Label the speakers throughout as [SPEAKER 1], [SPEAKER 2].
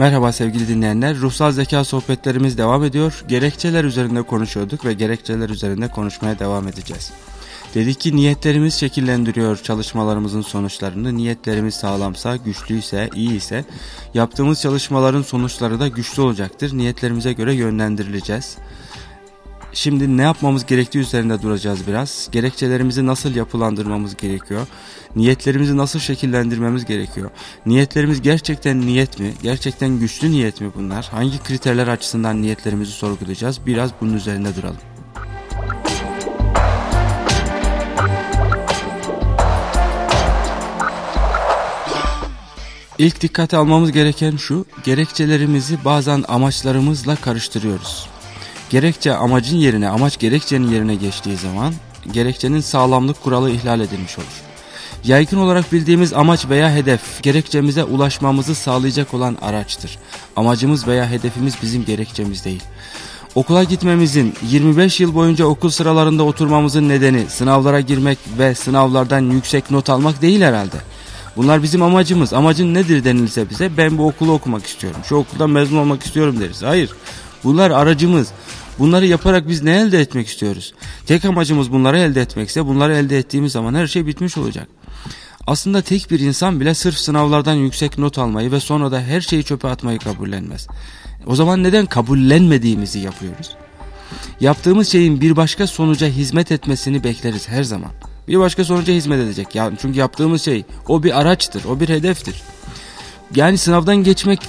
[SPEAKER 1] Merhaba sevgili dinleyenler. Ruhsal zeka sohbetlerimiz devam ediyor. Gerekçeler üzerinde konuşuyorduk ve gerekçeler üzerinde konuşmaya devam edeceğiz. Dedik ki niyetlerimiz şekillendiriyor çalışmalarımızın sonuçlarını. Niyetlerimiz sağlamsa, güçlüyse, iyi ise yaptığımız çalışmaların sonuçları da güçlü olacaktır. Niyetlerimize göre yönlendirileceğiz. Şimdi ne yapmamız gerektiği üzerinde duracağız biraz. Gerekçelerimizi nasıl yapılandırmamız gerekiyor? Niyetlerimizi nasıl şekillendirmemiz gerekiyor? Niyetlerimiz gerçekten niyet mi? Gerçekten güçlü niyet mi bunlar? Hangi kriterler açısından niyetlerimizi sorgulayacağız? Biraz bunun üzerinde duralım. İlk dikkate almamız gereken şu, gerekçelerimizi bazen amaçlarımızla karıştırıyoruz. Gerekçe amacın yerine, amaç gerekçenin yerine geçtiği zaman gerekçenin sağlamlık kuralı ihlal edilmiş olur. Yaygın olarak bildiğimiz amaç veya hedef, gerekçemize ulaşmamızı sağlayacak olan araçtır. Amacımız veya hedefimiz bizim gerekçemiz değil. Okula gitmemizin, 25 yıl boyunca okul sıralarında oturmamızın nedeni sınavlara girmek ve sınavlardan yüksek not almak değil herhalde. Bunlar bizim amacımız. Amacın nedir denilse bize ben bu okulu okumak istiyorum. Şu okuldan mezun olmak istiyorum deriz. Hayır. Bunlar aracımız. Bunları yaparak biz ne elde etmek istiyoruz? Tek amacımız bunları elde etmekse bunları elde ettiğimiz zaman her şey bitmiş olacak. Aslında tek bir insan bile sırf sınavlardan yüksek not almayı ve sonra da her şeyi çöpe atmayı kabullenmez. O zaman neden kabullenmediğimizi yapıyoruz? Yaptığımız şeyin bir başka sonuca hizmet etmesini bekleriz her zaman. Bir başka sonuca hizmet edecek. Yani çünkü yaptığımız şey o bir araçtır, o bir hedeftir. Yani sınavdan geçmek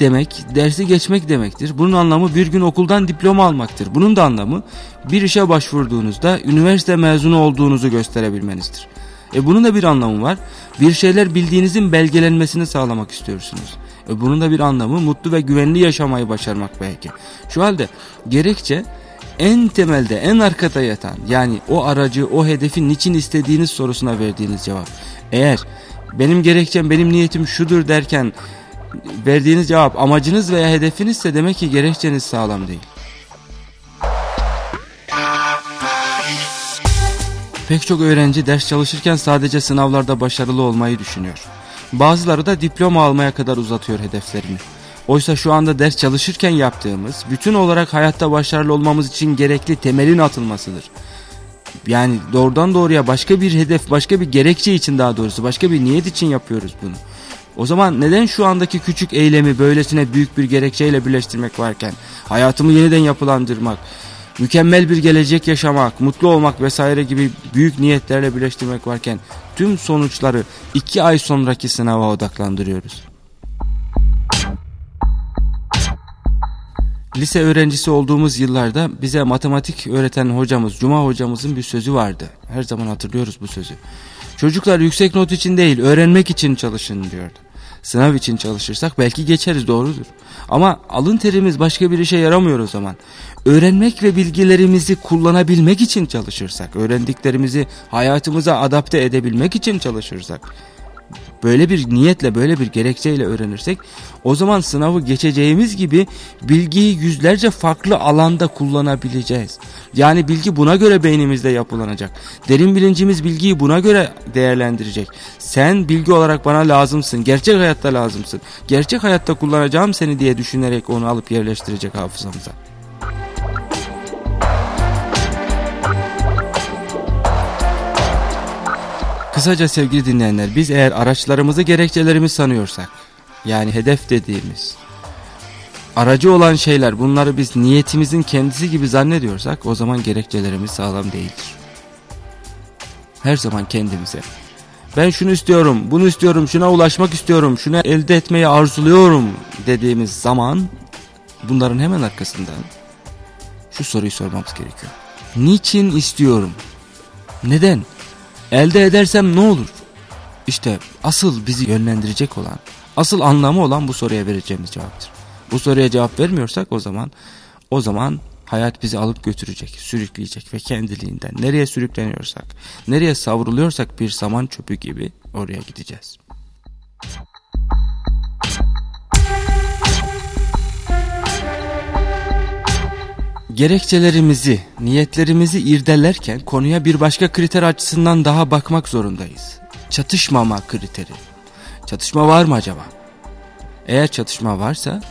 [SPEAKER 1] demek, dersi geçmek demektir. Bunun anlamı bir gün okuldan diploma almaktır. Bunun da anlamı bir işe başvurduğunuzda üniversite mezunu olduğunuzu gösterebilmenizdir. E bunun da bir anlamı var. Bir şeyler bildiğinizin belgelenmesini sağlamak istiyorsunuz. E bunun da bir anlamı mutlu ve güvenli yaşamayı başarmak belki. Şu halde gerekçe en temelde en arkada yatan yani o aracı o hedefi niçin istediğiniz sorusuna verdiğiniz cevap. Eğer benim gerekçem benim niyetim şudur derken verdiğiniz cevap amacınız veya hedefinizse demek ki gerekçeniz sağlam değil. Pek çok öğrenci ders çalışırken sadece sınavlarda başarılı olmayı düşünüyor. Bazıları da diploma almaya kadar uzatıyor hedeflerini. Oysa şu anda ders çalışırken yaptığımız, bütün olarak hayatta başarılı olmamız için gerekli temelin atılmasıdır. Yani doğrudan doğruya başka bir hedef, başka bir gerekçe için daha doğrusu, başka bir niyet için yapıyoruz bunu. O zaman neden şu andaki küçük eylemi böylesine büyük bir gerekçeyle birleştirmek varken, hayatımı yeniden yapılandırmak, mükemmel bir gelecek yaşamak, mutlu olmak vesaire gibi büyük niyetlerle birleştirmek varken tüm sonuçları iki ay sonraki sınava odaklandırıyoruz. Lise öğrencisi olduğumuz yıllarda bize matematik öğreten hocamız, Cuma hocamızın bir sözü vardı. Her zaman hatırlıyoruz bu sözü. Çocuklar yüksek not için değil, öğrenmek için çalışın diyordu. Sınav için çalışırsak belki geçeriz doğrudur. Ama alın terimiz başka bir işe yaramıyor o zaman. Öğrenmek ve bilgilerimizi kullanabilmek için çalışırsak, öğrendiklerimizi hayatımıza adapte edebilmek için çalışırsak böyle bir niyetle böyle bir gerekçeyle öğrenirsek o zaman sınavı geçeceğimiz gibi bilgiyi yüzlerce farklı alanda kullanabileceğiz. Yani bilgi buna göre beynimizde yapılanacak. Derin bilincimiz bilgiyi buna göre değerlendirecek. Sen bilgi olarak bana lazımsın. Gerçek hayatta lazımsın. Gerçek hayatta kullanacağım seni diye düşünerek onu alıp yerleştirecek hafızamıza. Kısaca sevgili dinleyenler biz eğer araçlarımızı gerekçelerimiz sanıyorsak yani hedef dediğimiz aracı olan şeyler bunları biz niyetimizin kendisi gibi zannediyorsak o zaman gerekçelerimiz sağlam değildir. Her zaman kendimize ben şunu istiyorum, bunu istiyorum, şuna ulaşmak istiyorum, şunu elde etmeyi arzuluyorum dediğimiz zaman bunların hemen arkasından şu soruyu sormamız gerekiyor. Niçin istiyorum? Neden? Elde edersem ne olur? İşte asıl bizi yönlendirecek olan, asıl anlamı olan bu soruya vereceğimiz cevaptır. Bu soruya cevap vermiyorsak o zaman o zaman hayat bizi alıp götürecek, sürükleyecek ve kendiliğinden nereye sürükleniyorsak, nereye savruluyorsak bir saman çöpü gibi oraya gideceğiz. Gerekçelerimizi, niyetlerimizi irdelerken konuya bir başka kriter açısından daha bakmak zorundayız. Çatışmama kriteri. Çatışma var mı acaba? Eğer çatışma varsa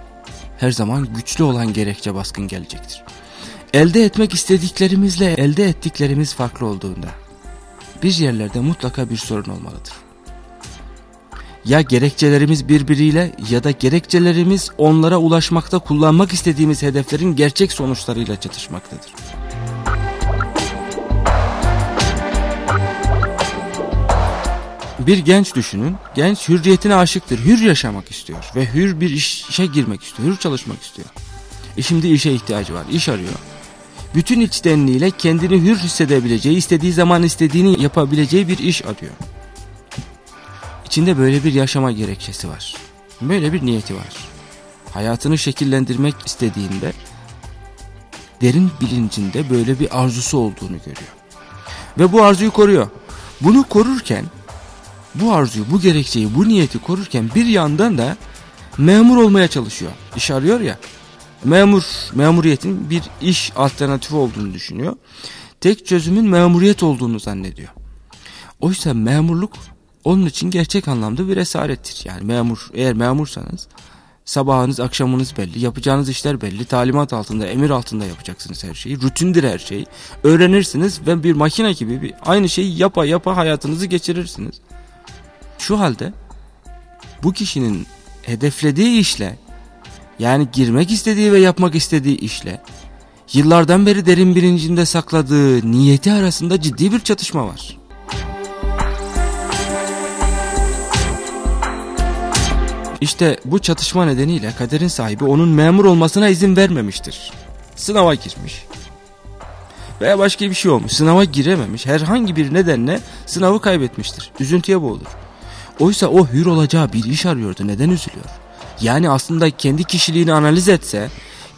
[SPEAKER 1] her zaman güçlü olan gerekçe baskın gelecektir. Elde etmek istediklerimizle elde ettiklerimiz farklı olduğunda bir yerlerde mutlaka bir sorun olmalıdır. Ya gerekçelerimiz birbiriyle ya da gerekçelerimiz onlara ulaşmakta kullanmak istediğimiz hedeflerin gerçek sonuçlarıyla çatışmaktadır. Bir genç düşünün. Genç hürriyetine aşıktır. Hür yaşamak istiyor ve hür bir işe girmek istiyor. Hür çalışmak istiyor. E şimdi işe ihtiyacı var. İş arıyor. Bütün içtenliğiyle kendini hür hissedebileceği, istediği zaman istediğini yapabileceği bir iş arıyor. İçinde böyle bir yaşama gerekçesi var. Böyle bir niyeti var. Hayatını şekillendirmek istediğinde derin bilincinde böyle bir arzusu olduğunu görüyor. Ve bu arzuyu koruyor. Bunu korurken bu arzuyu, bu gerekçeyi, bu niyeti korurken bir yandan da memur olmaya çalışıyor. İş arıyor ya. Memur, memuriyetin bir iş alternatifi olduğunu düşünüyor. Tek çözümün memuriyet olduğunu zannediyor. Oysa memurluk onun için gerçek anlamda bir esarettir. Yani memur, eğer memursanız sabahınız, akşamınız belli, yapacağınız işler belli, talimat altında, emir altında yapacaksınız her şeyi, rutindir her şey. Öğrenirsiniz ve bir makine gibi bir, aynı şeyi yapa yapa hayatınızı geçirirsiniz. Şu halde bu kişinin hedeflediği işle yani girmek istediği ve yapmak istediği işle yıllardan beri derin bilincinde sakladığı niyeti arasında ciddi bir çatışma var. İşte bu çatışma nedeniyle kaderin sahibi onun memur olmasına izin vermemiştir. Sınava girmiş. Veya başka bir şey olmuş. Sınava girememiş. Herhangi bir nedenle sınavı kaybetmiştir. Üzüntüye boğulur. Oysa o hür olacağı bir iş arıyordu. Neden üzülüyor? Yani aslında kendi kişiliğini analiz etse,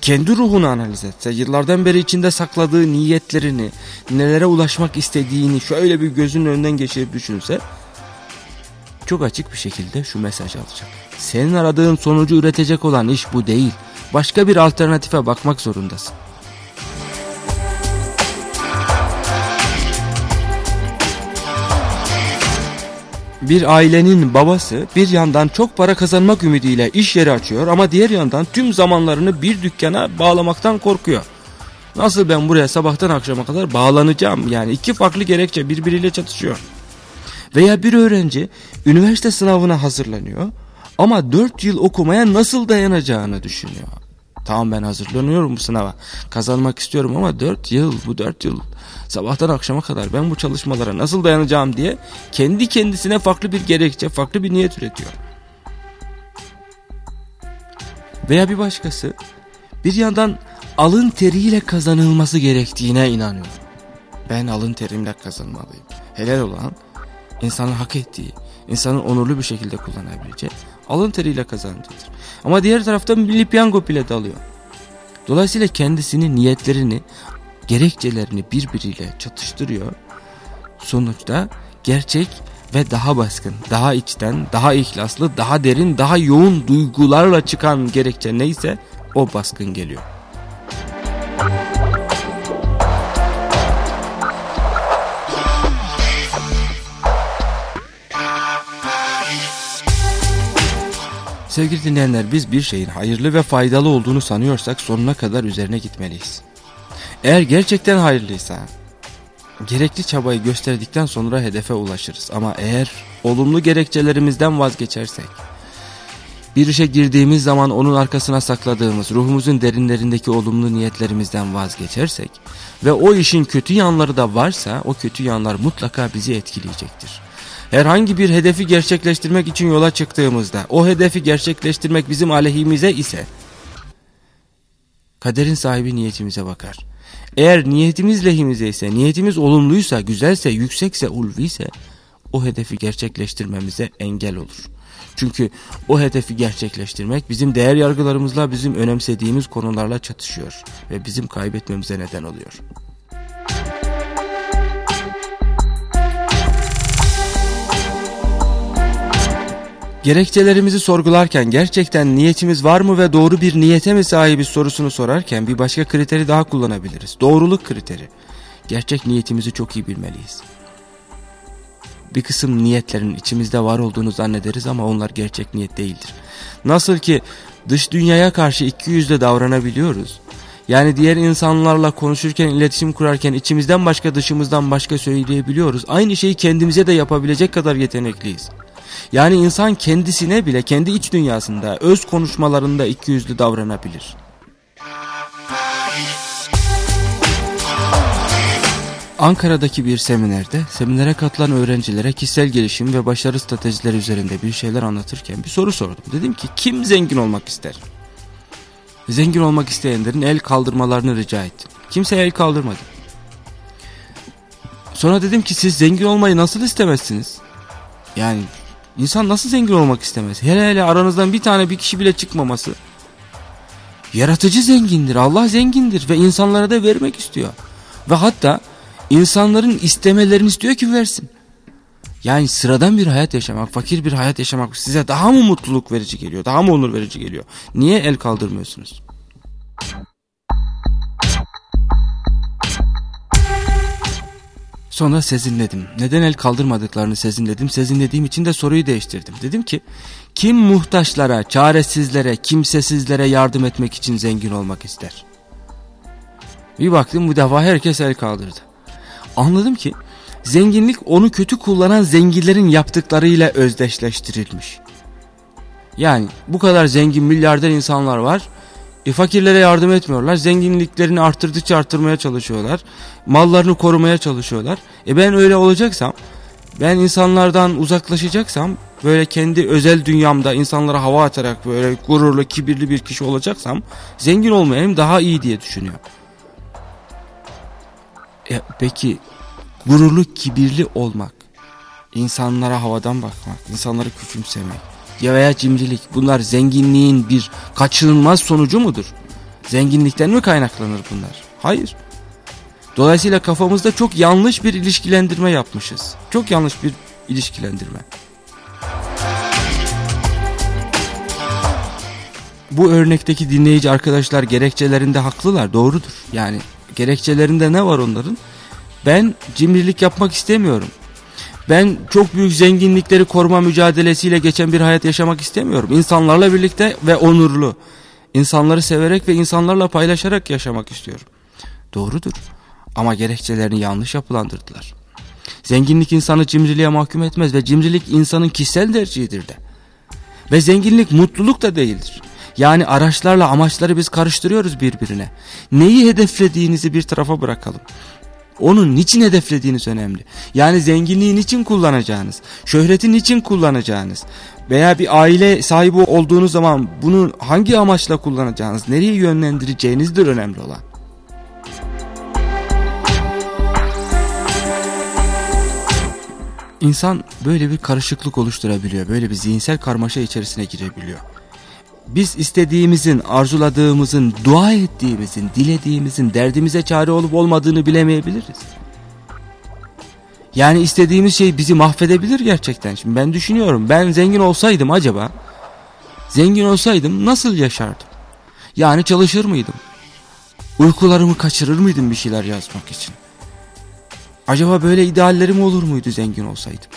[SPEAKER 1] kendi ruhunu analiz etse, yıllardan beri içinde sakladığı niyetlerini, nelere ulaşmak istediğini şöyle bir gözünün önünden geçirip düşünse, çok açık bir şekilde şu mesaj alacak. Senin aradığın sonucu üretecek olan iş bu değil. Başka bir alternatife bakmak zorundasın. Bir ailenin babası bir yandan çok para kazanmak ümidiyle iş yeri açıyor ama diğer yandan tüm zamanlarını bir dükkana bağlamaktan korkuyor. Nasıl ben buraya sabahtan akşama kadar bağlanacağım yani iki farklı gerekçe birbiriyle çatışıyor. Veya bir öğrenci üniversite sınavına hazırlanıyor ama 4 yıl okumaya nasıl dayanacağını düşünüyor. Tamam ben hazırlanıyorum bu sınava. Kazanmak istiyorum ama 4 yıl bu 4 yıl sabahtan akşama kadar ben bu çalışmalara nasıl dayanacağım diye kendi kendisine farklı bir gerekçe, farklı bir niyet üretiyor. Veya bir başkası bir yandan alın teriyle kazanılması gerektiğine inanıyor. Ben alın terimle kazanmalıyım. Helal olan insanın hak ettiği, insanın onurlu bir şekilde kullanabileceği alın teriyle kazandıdır. Ama diğer tarafta milli piyango bile dalıyor. Dolayısıyla kendisini, niyetlerini, gerekçelerini birbiriyle çatıştırıyor. Sonuçta gerçek ve daha baskın, daha içten, daha ihlaslı, daha derin, daha yoğun duygularla çıkan gerekçe neyse o baskın geliyor. Sevgili dinleyenler biz bir şeyin hayırlı ve faydalı olduğunu sanıyorsak sonuna kadar üzerine gitmeliyiz. Eğer gerçekten hayırlıysa gerekli çabayı gösterdikten sonra hedefe ulaşırız. Ama eğer olumlu gerekçelerimizden vazgeçersek bir işe girdiğimiz zaman onun arkasına sakladığımız ruhumuzun derinlerindeki olumlu niyetlerimizden vazgeçersek ve o işin kötü yanları da varsa o kötü yanlar mutlaka bizi etkileyecektir herhangi bir hedefi gerçekleştirmek için yola çıktığımızda o hedefi gerçekleştirmek bizim aleyhimize ise kaderin sahibi niyetimize bakar. Eğer niyetimiz lehimize ise, niyetimiz olumluysa, güzelse, yüksekse, ulviyse o hedefi gerçekleştirmemize engel olur. Çünkü o hedefi gerçekleştirmek bizim değer yargılarımızla, bizim önemsediğimiz konularla çatışıyor ve bizim kaybetmemize neden oluyor. Gerekçelerimizi sorgularken gerçekten niyetimiz var mı ve doğru bir niyete mi sahibi sorusunu sorarken bir başka kriteri daha kullanabiliriz. Doğruluk kriteri. Gerçek niyetimizi çok iyi bilmeliyiz. bir kısım niyetlerin içimizde var olduğunu zannederiz ama onlar gerçek niyet değildir. Nasıl ki dış dünyaya karşı iki yüzle davranabiliyoruz. Yani diğer insanlarla konuşurken, iletişim kurarken içimizden başka dışımızdan başka söyleyebiliyoruz. Aynı şeyi kendimize de yapabilecek kadar yetenekliyiz. Yani insan kendisine bile kendi iç dünyasında, öz konuşmalarında iki yüzlü davranabilir. Ankara'daki bir seminerde seminere katılan öğrencilere kişisel gelişim ve başarı stratejileri üzerinde bir şeyler anlatırken bir soru sordum. Dedim ki kim zengin olmak ister? Zengin olmak isteyenlerin el kaldırmalarını rica ettim. Kimse el kaldırmadı. Sonra dedim ki siz zengin olmayı nasıl istemezsiniz? Yani insan nasıl zengin olmak istemez? Hele hele aranızdan bir tane bir kişi bile çıkmaması. Yaratıcı zengindir, Allah zengindir ve insanlara da vermek istiyor. Ve hatta insanların istemelerini istiyor ki versin. Yani sıradan bir hayat yaşamak, fakir bir hayat yaşamak size daha mı mutluluk verici geliyor, daha mı onur verici geliyor? Niye el kaldırmıyorsunuz? Sonra sezinledim. Neden el kaldırmadıklarını sezinledim. Sezinlediğim için de soruyu değiştirdim. Dedim ki kim muhtaçlara, çaresizlere, kimsesizlere yardım etmek için zengin olmak ister? Bir baktım bu defa herkes el kaldırdı. Anladım ki zenginlik onu kötü kullanan zenginlerin yaptıklarıyla özdeşleştirilmiş. Yani bu kadar zengin milyarder insanlar var. E, fakirlere yardım etmiyorlar. Zenginliklerini arttırdıkça arttırmaya çalışıyorlar. Mallarını korumaya çalışıyorlar. E ben öyle olacaksam, ben insanlardan uzaklaşacaksam, böyle kendi özel dünyamda insanlara hava atarak böyle gururlu, kibirli bir kişi olacaksam, zengin olmayayım daha iyi diye düşünüyorum. E, peki gururlu, kibirli olmak, insanlara havadan bakmak, insanları küçümsemek ya veya cimrilik bunlar zenginliğin bir kaçınılmaz sonucu mudur? Zenginlikten mi kaynaklanır bunlar? Hayır. Dolayısıyla kafamızda çok yanlış bir ilişkilendirme yapmışız. Çok yanlış bir ilişkilendirme. Bu örnekteki dinleyici arkadaşlar gerekçelerinde haklılar doğrudur. Yani gerekçelerinde ne var onların? Ben cimrilik yapmak istemiyorum. Ben çok büyük zenginlikleri koruma mücadelesiyle geçen bir hayat yaşamak istemiyorum. İnsanlarla birlikte ve onurlu. İnsanları severek ve insanlarla paylaşarak yaşamak istiyorum. Doğrudur. Ama gerekçelerini yanlış yapılandırdılar. Zenginlik insanı cimriliğe mahkum etmez ve cimrilik insanın kişisel tercihidir de. Ve zenginlik mutluluk da değildir. Yani araçlarla amaçları biz karıştırıyoruz birbirine. Neyi hedeflediğinizi bir tarafa bırakalım. Onun niçin hedeflediğiniz önemli. Yani zenginliği niçin kullanacağınız, şöhreti niçin kullanacağınız veya bir aile sahibi olduğunuz zaman bunu hangi amaçla kullanacağınız, nereye yönlendireceğinizdir önemli olan. İnsan böyle bir karışıklık oluşturabiliyor, böyle bir zihinsel karmaşa içerisine girebiliyor biz istediğimizin, arzuladığımızın, dua ettiğimizin, dilediğimizin derdimize çare olup olmadığını bilemeyebiliriz. Yani istediğimiz şey bizi mahvedebilir gerçekten. Şimdi ben düşünüyorum ben zengin olsaydım acaba zengin olsaydım nasıl yaşardım? Yani çalışır mıydım? Uykularımı kaçırır mıydım bir şeyler yazmak için? Acaba böyle ideallerim olur muydu zengin olsaydım?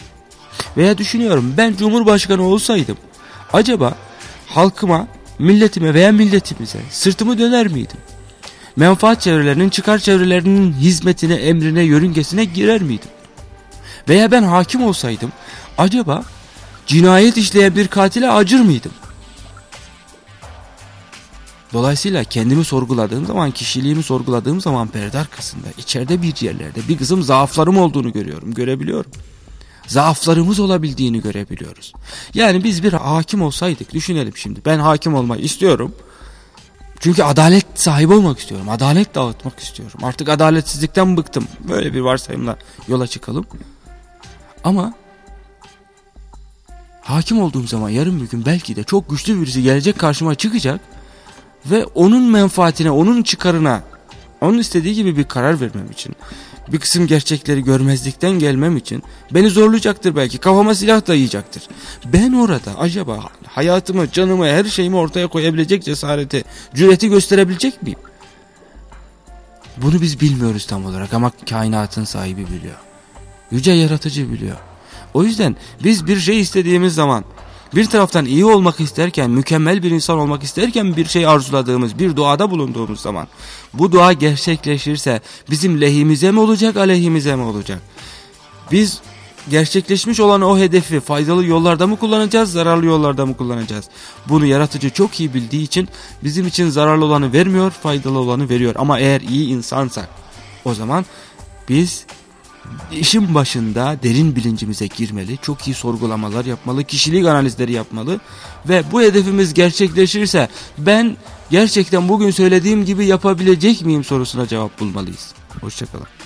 [SPEAKER 1] Veya düşünüyorum ben cumhurbaşkanı olsaydım acaba halkıma, milletime veya milletimize sırtımı döner miydim? Menfaat çevrelerinin çıkar çevrelerinin hizmetine, emrine, yörüngesine girer miydim? Veya ben hakim olsaydım acaba cinayet işleyen bir katile acır mıydım? Dolayısıyla kendimi sorguladığım zaman, kişiliğimi sorguladığım zaman perde arkasında, içeride bir yerlerde bir kızım zaaflarım olduğunu görüyorum, görebiliyorum zaaflarımız olabildiğini görebiliyoruz. Yani biz bir hakim olsaydık düşünelim şimdi ben hakim olmayı istiyorum. Çünkü adalet sahibi olmak istiyorum. Adalet dağıtmak istiyorum. Artık adaletsizlikten bıktım. Böyle bir varsayımla yola çıkalım. Ama hakim olduğum zaman yarın bir gün belki de çok güçlü birisi gelecek karşıma çıkacak ve onun menfaatine, onun çıkarına, onun istediği gibi bir karar vermem için bir kısım gerçekleri görmezlikten gelmem için beni zorlayacaktır belki kafama silah dayayacaktır. Ben orada acaba hayatımı, canımı, her şeyimi ortaya koyabilecek cesareti, cüreti gösterebilecek miyim? Bunu biz bilmiyoruz tam olarak ama kainatın sahibi biliyor. Yüce yaratıcı biliyor. O yüzden biz bir şey istediğimiz zaman bir taraftan iyi olmak isterken, mükemmel bir insan olmak isterken bir şey arzuladığımız, bir duada bulunduğumuz zaman bu dua gerçekleşirse bizim lehimize mi olacak, aleyhimize mi olacak? Biz gerçekleşmiş olan o hedefi faydalı yollarda mı kullanacağız, zararlı yollarda mı kullanacağız? Bunu yaratıcı çok iyi bildiği için bizim için zararlı olanı vermiyor, faydalı olanı veriyor. Ama eğer iyi insansak o zaman biz işin başında derin bilincimize girmeli, çok iyi sorgulamalar yapmalı, kişilik analizleri yapmalı ve bu hedefimiz gerçekleşirse ben gerçekten bugün söylediğim gibi yapabilecek miyim sorusuna cevap bulmalıyız. Hoşçakalın.